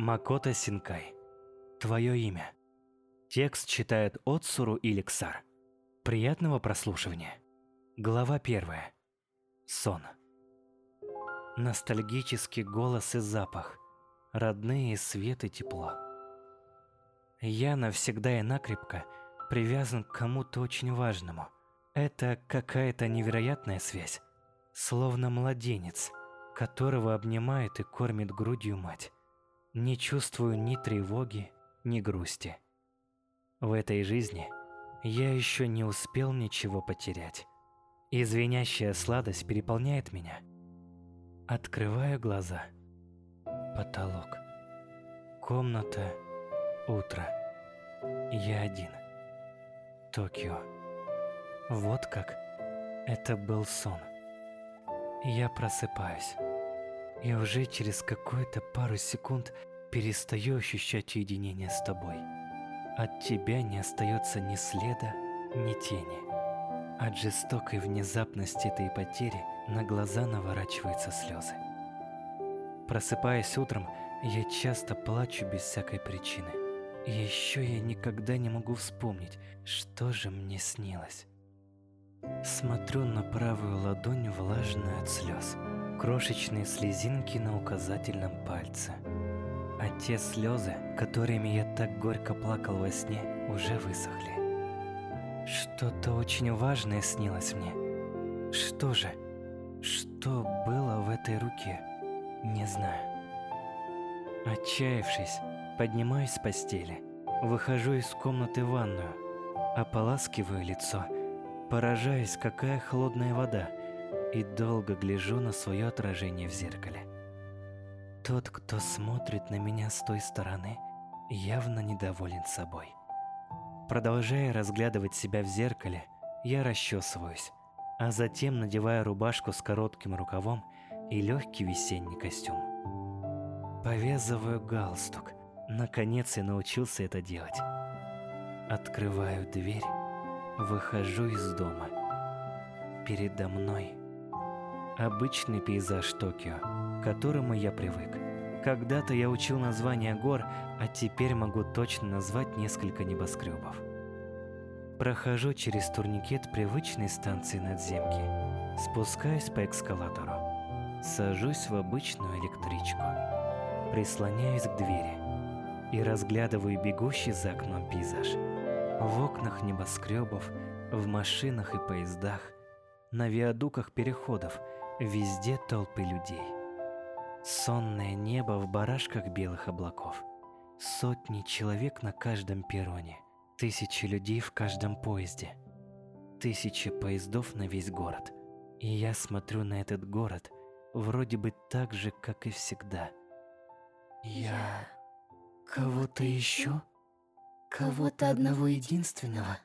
Макото Синкай. Твое имя. Текст читает Отсуру Иликсар. Приятного прослушивания. Глава первая. Сон. Ностальгический голос и запах. Родные свет и тепло. Я навсегда и накрепко привязан к кому-то очень важному. Это какая-то невероятная связь. Словно младенец, которого обнимает и кормит грудью мать. Не чувствую ни тревоги, ни грусти. В этой жизни я еще не успел ничего потерять. И сладость переполняет меня. Открываю глаза. Потолок. Комната. Утро. Я один. Токио. Вот как. Это был сон. Я просыпаюсь. И уже через какую-то пару секунд перестаю ощущать единение с тобой. От тебя не остается ни следа, ни тени. От жестокой внезапности этой потери на глаза наворачиваются слезы. Просыпаясь утром, я часто плачу без всякой причины. И еще я никогда не могу вспомнить, что же мне снилось. Смотрю на правую ладонь, влажную от слез, крошечные слезинки на указательном пальце. А те слезы, которыми я так горько плакал во сне, уже высохли. Что-то очень важное снилось мне. Что же? Что было в этой руке? Не знаю. Отчаявшись, поднимаюсь с постели, выхожу из комнаты в ванную, ополаскиваю лицо, поражаюсь, какая холодная вода, и долго гляжу на свое отражение в зеркале. Тот, кто смотрит на меня с той стороны, явно недоволен собой. Продолжая разглядывать себя в зеркале, я расчесываюсь, а затем надеваю рубашку с коротким рукавом и легкий весенний костюм. Повязываю галстук. Наконец я научился это делать. Открываю дверь, выхожу из дома. Передо мной обычный пейзаж Токио, к которому я привык. Когда-то я учил названия гор, а теперь могу точно назвать несколько небоскребов. Прохожу через турникет привычной станции надземки. Спускаюсь по эскалатору. Сажусь в обычную электричку. Прислоняюсь к двери. И разглядываю бегущий за окном пейзаж. В окнах небоскребов, в машинах и поездах, на виадуках переходов, везде толпы людей. Сонное небо в барашках белых облаков. Сотни человек на каждом перроне. Тысячи людей в каждом поезде. Тысячи поездов на весь город. И я смотрю на этот город вроде бы так же, как и всегда. Я кого-то ищу? Кого-то одного единственного?